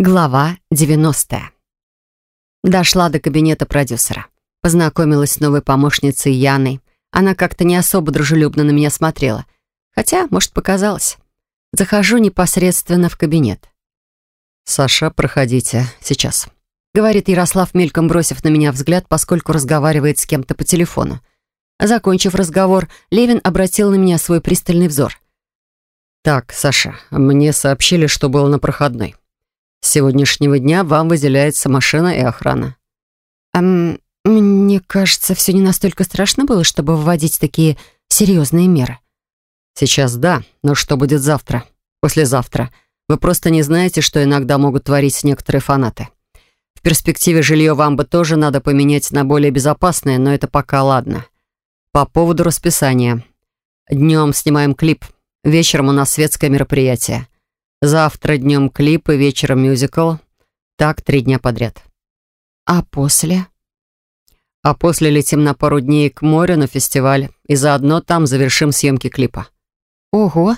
Глава 90. Дошла до кабинета продюсера. Познакомилась с новой помощницей Яной. Она как-то не особо дружелюбно на меня смотрела. Хотя, может, показалось. Захожу непосредственно в кабинет. «Саша, проходите. Сейчас», — говорит Ярослав, мельком бросив на меня взгляд, поскольку разговаривает с кем-то по телефону. Закончив разговор, Левин обратил на меня свой пристальный взор. «Так, Саша, мне сообщили, что было на проходной». С сегодняшнего дня вам выделяется машина и охрана. Эм, мне кажется, все не настолько страшно было, чтобы вводить такие серьезные меры. Сейчас да, но что будет завтра? Послезавтра? Вы просто не знаете, что иногда могут творить некоторые фанаты. В перспективе жилье вам бы тоже надо поменять на более безопасное, но это пока ладно. По поводу расписания. Днем снимаем клип, вечером у нас светское мероприятие. Завтра днем клипы, вечером мюзикл. Так три дня подряд. А после? А после летим на пару дней к морю на фестиваль. И заодно там завершим съемки клипа. Ого!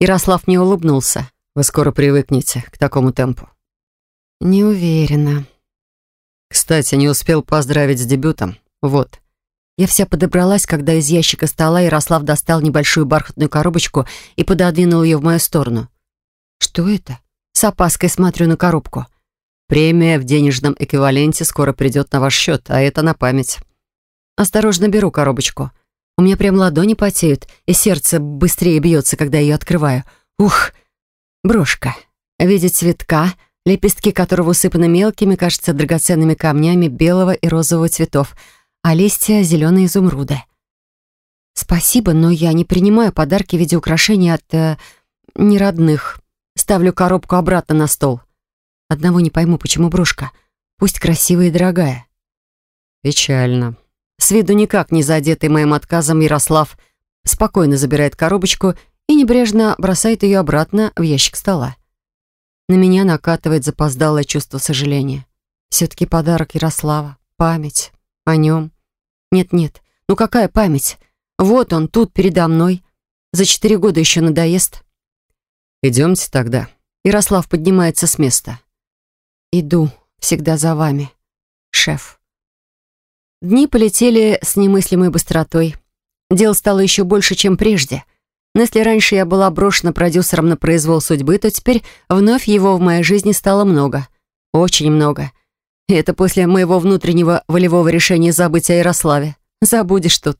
Ярослав не улыбнулся. Вы скоро привыкнете к такому темпу. Не уверена. Кстати, не успел поздравить с дебютом. Вот. Я вся подобралась, когда из ящика стола Ярослав достал небольшую бархатную коробочку и пододвинул ее в мою сторону. Что это? С опаской смотрю на коробку. Премия в денежном эквиваленте скоро придет на ваш счет, а это на память. Осторожно беру коробочку. У меня прям ладони потеют, и сердце быстрее бьется, когда ее открываю. Ух! Брошка. В виде цветка, лепестки которого усыпаны мелкими, кажется, драгоценными камнями белого и розового цветов, а листья — зеленые изумруды. Спасибо, но я не принимаю подарки в виде украшений от... Э, неродных. Ставлю коробку обратно на стол. Одного не пойму, почему брошка. Пусть красивая и дорогая. Печально. С виду никак не задетый моим отказом Ярослав спокойно забирает коробочку и небрежно бросает ее обратно в ящик стола. На меня накатывает запоздалое чувство сожаления. Все-таки подарок Ярослава. Память. О нем. Нет-нет. Ну какая память? Вот он, тут, передо мной. За четыре года еще надоест. «Идемте тогда». Ярослав поднимается с места. «Иду. Всегда за вами, шеф». Дни полетели с немыслимой быстротой. Дел стало еще больше, чем прежде. Но если раньше я была брошена продюсером на произвол судьбы, то теперь вновь его в моей жизни стало много. Очень много. И это после моего внутреннего волевого решения забыть о Ярославе. Забудешь тут.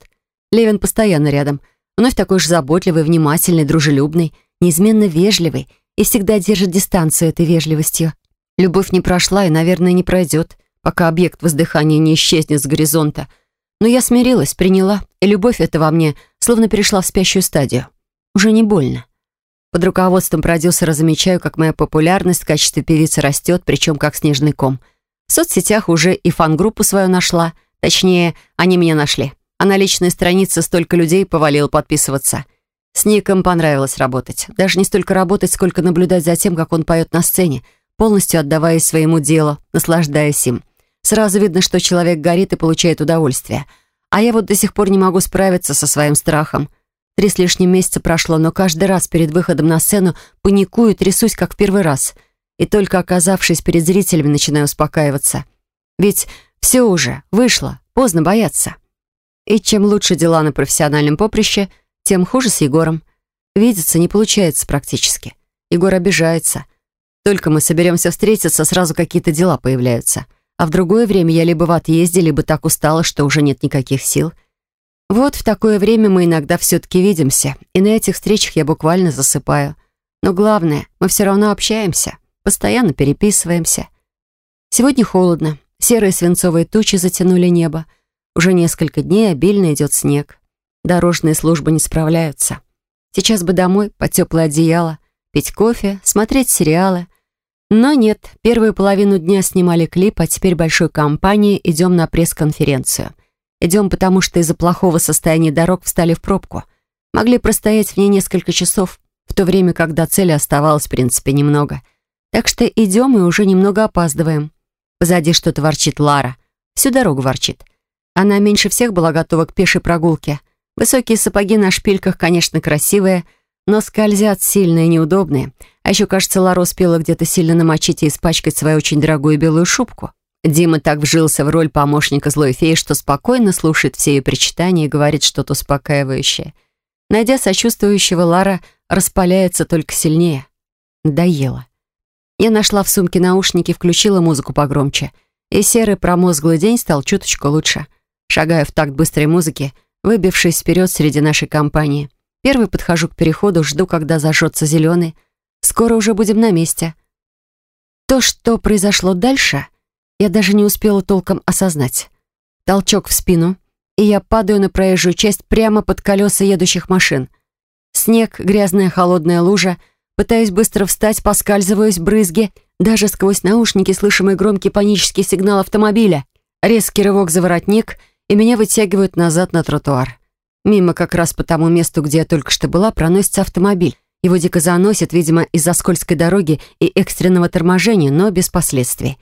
Левин постоянно рядом. Вновь такой же заботливый, внимательный, дружелюбный — неизменно вежливый и всегда держит дистанцию этой вежливостью. Любовь не прошла и, наверное, не пройдет, пока объект воздыхания не исчезнет с горизонта. Но я смирилась, приняла, и любовь эта во мне словно перешла в спящую стадию. Уже не больно. Под руководством продюсера замечаю, как моя популярность в качестве певицы растет, причем как снежный ком. В соцсетях уже и фан-группу свою нашла. Точнее, они меня нашли. А на личной странице столько людей повалило подписываться — с Ником понравилось работать. Даже не столько работать, сколько наблюдать за тем, как он поет на сцене, полностью отдаваясь своему делу, наслаждаясь им. Сразу видно, что человек горит и получает удовольствие. А я вот до сих пор не могу справиться со своим страхом. Три с лишним месяца прошло, но каждый раз перед выходом на сцену паникую, трясусь, как в первый раз. И только оказавшись перед зрителями, начинаю успокаиваться. Ведь все уже, вышло, поздно бояться. И чем лучше дела на профессиональном поприще — тем хуже с Егором. Видеться не получается практически. Егор обижается. Только мы соберемся встретиться, сразу какие-то дела появляются. А в другое время я либо в отъезде, либо так устала, что уже нет никаких сил. Вот в такое время мы иногда все-таки видимся, и на этих встречах я буквально засыпаю. Но главное, мы все равно общаемся, постоянно переписываемся. Сегодня холодно, серые свинцовые тучи затянули небо. Уже несколько дней обильно идет снег. Дорожные службы не справляются. Сейчас бы домой, под теплое одеяло, пить кофе, смотреть сериалы. Но нет, первую половину дня снимали клип, а теперь большой компанией идем на пресс-конференцию. Идем, потому что из-за плохого состояния дорог встали в пробку. Могли простоять в ней несколько часов, в то время, когда цели оставалось, в принципе, немного. Так что идем и уже немного опаздываем. Позади что-то ворчит Лара. Всю дорогу ворчит. Она меньше всех была готова к пешей прогулке. Высокие сапоги на шпильках, конечно, красивые, но скользят сильные и неудобные. А еще, кажется, Лара успела где-то сильно намочить и испачкать свою очень дорогую белую шубку. Дима так вжился в роль помощника злой феи, что спокойно слушает все ее причитания и говорит что-то успокаивающее. Найдя сочувствующего, Лара распаляется только сильнее. Надоело. Я нашла в сумке наушники, включила музыку погромче. И серый промозглый день стал чуточку лучше. Шагая в такт быстрой музыки, выбившись вперед среди нашей компании. Первый подхожу к переходу, жду, когда зажжется зеленый. Скоро уже будем на месте. То, что произошло дальше, я даже не успела толком осознать. Толчок в спину, и я падаю на проезжую часть прямо под колеса едущих машин. Снег, грязная холодная лужа. Пытаюсь быстро встать, поскальзываюсь, брызги. Даже сквозь наушники слышимый громкий панический сигнал автомобиля. Резкий рывок за воротник, и меня вытягивают назад на тротуар. Мимо как раз по тому месту, где я только что была, проносится автомобиль. Его дико заносит, видимо, из-за скользкой дороги и экстренного торможения, но без последствий.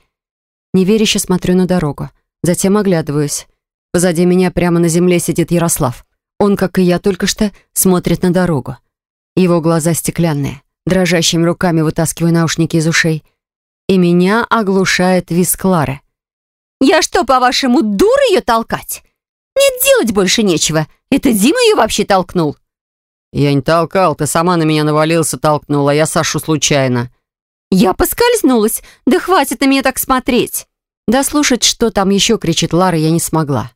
Неверяще смотрю на дорогу. Затем оглядываюсь. Позади меня прямо на земле сидит Ярослав. Он, как и я, только что смотрит на дорогу. Его глаза стеклянные. Дрожащими руками вытаскиваю наушники из ушей. И меня оглушает визг Клары. «Я что, по-вашему, дура ее толкать? Нет, делать больше нечего. Это Дима ее вообще толкнул». «Я не толкал, ты сама на меня навалился, толкнула, я Сашу случайно». «Я поскользнулась. Да хватит на меня так смотреть!» Да слушать, что там еще кричит Лара, я не смогла.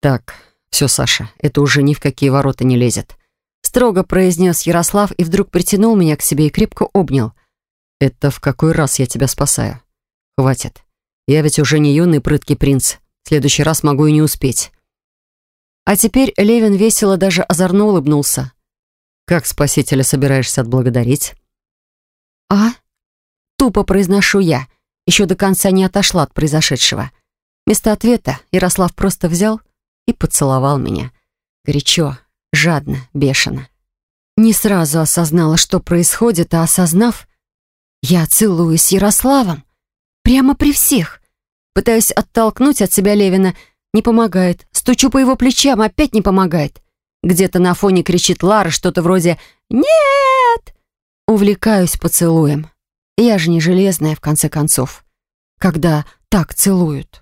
«Так, все, Саша, это уже ни в какие ворота не лезет», строго произнес Ярослав и вдруг притянул меня к себе и крепко обнял. «Это в какой раз я тебя спасаю? Хватит. Я ведь уже не юный прыткий принц. В следующий раз могу и не успеть». А теперь Левин весело даже озорно улыбнулся. «Как спасителя собираешься отблагодарить?» «А?» Тупо произношу я. Еще до конца не отошла от произошедшего. Вместо ответа Ярослав просто взял и поцеловал меня. Горячо, жадно, бешено. Не сразу осознала, что происходит, а осознав, я целуюсь с Ярославом. Прямо при всех. Пытаюсь оттолкнуть от себя Левина. Не помогает. Стучу по его плечам, опять не помогает. Где-то на фоне кричит Лара что-то вроде «Нет!». Увлекаюсь поцелуем. Я же не железная, в конце концов, когда так целуют.